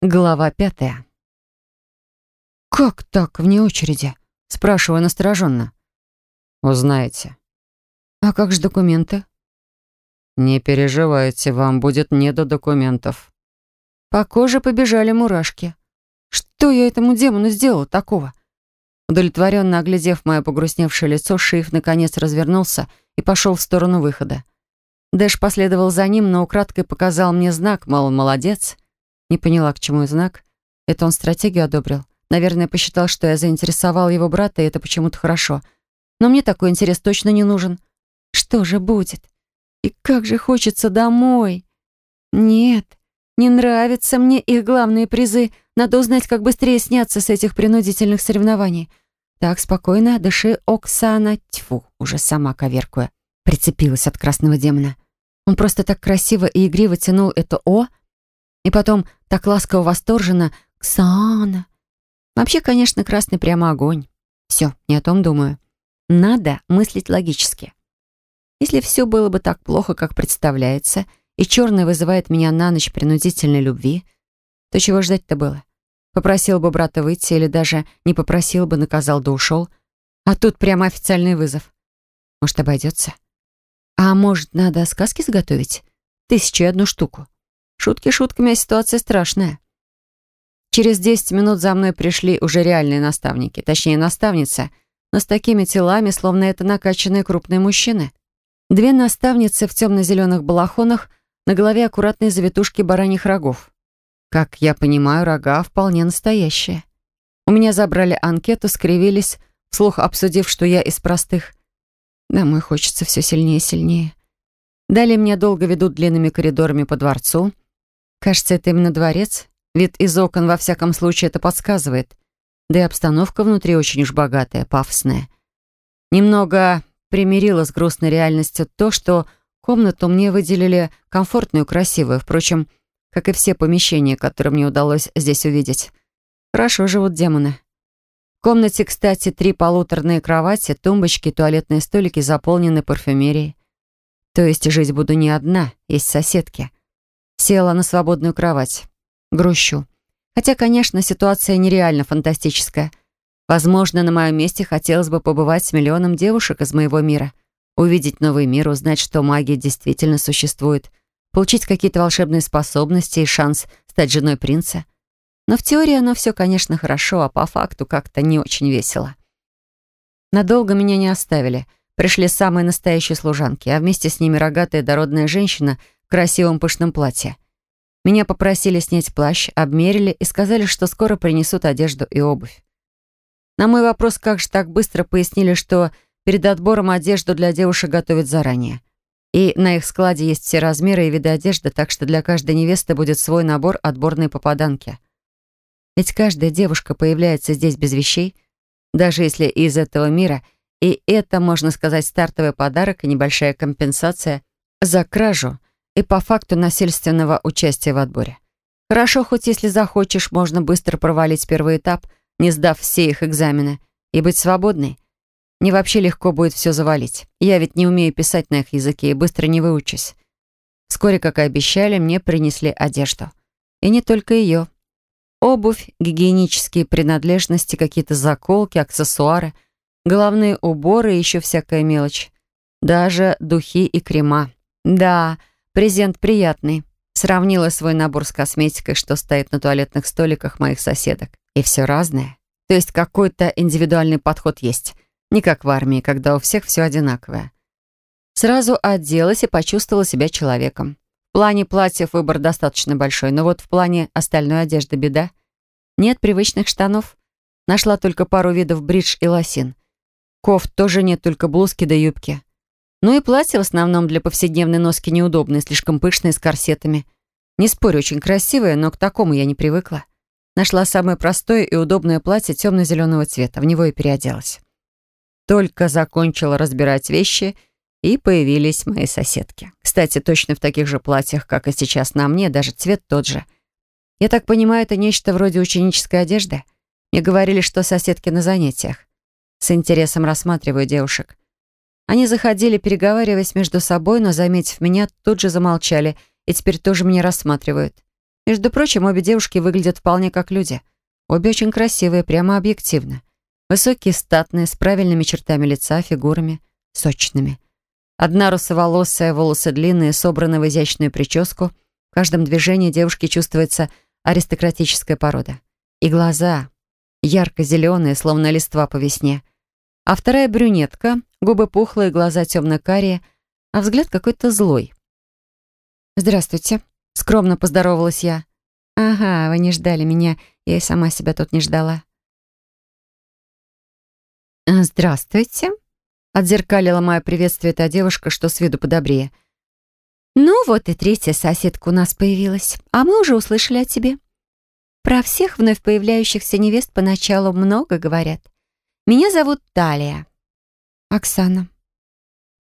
Глава пятая. «Как так, вне очереди?» — спрашиваю настороженно. «Узнаете». «А как же документы?» «Не переживайте, вам будет не до документов». По коже побежали мурашки. Что я этому демону сделала такого? Удовлетворенно оглядев мое погрустневшее лицо, Шиев наконец развернулся и пошел в сторону выхода. Дэш последовал за ним, но украдкой показал мне знак, мол, молодец. Не поняла, к чему знак. Это он стратегию одобрил. Наверное, посчитал, что я заинтересовал его брата, и это почему-то хорошо. Но мне такой интерес точно не нужен. Что же будет? И как же хочется домой. Нет, не нравятся мне их главные призы. Надо узнать, как быстрее сняться с этих принудительных соревнований. Так, спокойно, дыши, Оксана. Тьфу, уже сама коверкуя. Прицепилась от красного демона. Он просто так красиво и игриво тянул это «о», и потом так ласково восторженно «Ксана». Вообще, конечно, красный прямо огонь. Все, не о том думаю. Надо мыслить логически. Если все было бы так плохо, как представляется, и черный вызывает меня на ночь принудительной любви, то чего ждать-то было? Попросил бы брата выйти или даже не попросил бы, наказал да ушел. А тут прямо официальный вызов. Может, обойдется? А может, надо сказки заготовить? Тысячу и одну штуку. Шутки шутками, а ситуация страшная. Через 10 минут за мной пришли уже реальные наставники, точнее наставница, но с такими телами, словно это накачанные крупные мужчины. Две наставницы в темно-зеленых балахонах, на голове аккуратные завитушки бараньих рогов. Как я понимаю, рога вполне настоящие. У меня забрали анкету, скривились, вслух обсудив, что я из простых. Домой хочется все сильнее и сильнее. Далее меня долго ведут длинными коридорами по дворцу, Кажется, это именно дворец. Вид из окон, во всяком случае, это подсказывает. Да и обстановка внутри очень уж богатая, пафосная. Немного примирила с грустной реальностью то, что комнату мне выделили комфортную, красивую, впрочем, как и все помещения, которые мне удалось здесь увидеть. Хорошо живут демоны. В комнате, кстати, три полуторные кровати, тумбочки, туалетные столики заполнены парфюмерией. То есть жить буду не одна, есть соседки. Села на свободную кровать. Грущу. Хотя, конечно, ситуация нереально фантастическая. Возможно, на моем месте хотелось бы побывать с миллионом девушек из моего мира. Увидеть новый мир, узнать, что магия действительно существует. Получить какие-то волшебные способности и шанс стать женой принца. Но в теории оно все, конечно, хорошо, а по факту как-то не очень весело. Надолго меня не оставили. Пришли самые настоящие служанки, а вместе с ними рогатая дородная женщина — красивом пышном платье. Меня попросили снять плащ, обмерили и сказали, что скоро принесут одежду и обувь. На мой вопрос, как же так быстро, пояснили, что перед отбором одежду для девушек готовят заранее. И на их складе есть все размеры и виды одежды, так что для каждой невесты будет свой набор отборной попаданки. Ведь каждая девушка появляется здесь без вещей, даже если из этого мира, и это, можно сказать, стартовый подарок и небольшая компенсация за кражу, и по факту насильственного участия в отборе. Хорошо, хоть если захочешь, можно быстро провалить первый этап, не сдав все их экзамены, и быть свободной. Не вообще легко будет все завалить. Я ведь не умею писать на их языке и быстро не выучусь. Вскоре, как и обещали, мне принесли одежду. И не только ее. Обувь, гигиенические принадлежности, какие-то заколки, аксессуары, головные уборы и еще всякая мелочь. Даже духи и крема. Да, Презент приятный. Сравнила свой набор с косметикой, что стоит на туалетных столиках моих соседок. И все разное. То есть какой-то индивидуальный подход есть. Не как в армии, когда у всех все одинаковое. Сразу оделась и почувствовала себя человеком. В плане платьев выбор достаточно большой, но вот в плане остальной одежды беда. Нет привычных штанов. Нашла только пару видов бридж и лосин. Кофт тоже нет, только блузки да юбки. Ну и платье в основном для повседневной носки неудобное, слишком пышное, с корсетами. Не спорю, очень красивое, но к такому я не привыкла. Нашла самое простое и удобное платье темно-зеленого цвета, в него и переоделась. Только закончила разбирать вещи, и появились мои соседки. Кстати, точно в таких же платьях, как и сейчас на мне, даже цвет тот же. Я так понимаю, это нечто вроде ученической одежды? Мне говорили, что соседки на занятиях. С интересом рассматриваю девушек. Они заходили, переговариваясь между собой, но, заметив меня, тут же замолчали и теперь тоже меня рассматривают. Между прочим, обе девушки выглядят вполне как люди. Обе очень красивые, прямо объективно. Высокие, статные, с правильными чертами лица, фигурами, сочными. Одна русоволосая, волосы длинные, собраны в изящную прическу. В каждом движении девушки чувствуется аристократическая порода. И глаза ярко-зеленые, словно листва по весне. А вторая брюнетка, губы пухлые, глаза темно-карие, а взгляд какой-то злой. «Здравствуйте», — скромно поздоровалась я. «Ага, вы не ждали меня, я и сама себя тут не ждала». «Здравствуйте», — отзеркалила мое приветствие та девушка, что с виду подобрее. «Ну вот и третья соседка у нас появилась, а мы уже услышали о тебе. Про всех вновь появляющихся невест поначалу много говорят. Меня зовут Талия». «Оксана».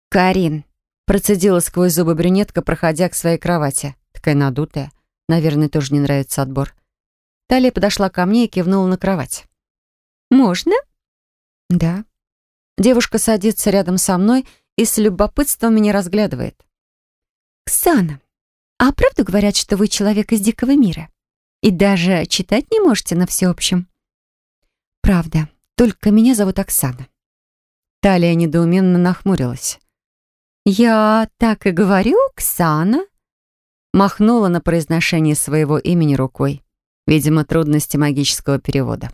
«Карин», — процедила сквозь зубы брюнетка, проходя к своей кровати. Такая надутая. Наверное, тоже не нравится отбор. Талия подошла ко мне и кивнула на кровать. «Можно?» «Да». Девушка садится рядом со мной и с любопытством меня разглядывает. «Ксана, а правду говорят, что вы человек из дикого мира? И даже читать не можете на всеобщем?» «Правда, только меня зовут Оксана». Талия недоуменно нахмурилась. «Я так и говорю, Оксана?» Махнула на произношение своего имени рукой. Видимо, трудности магического перевода.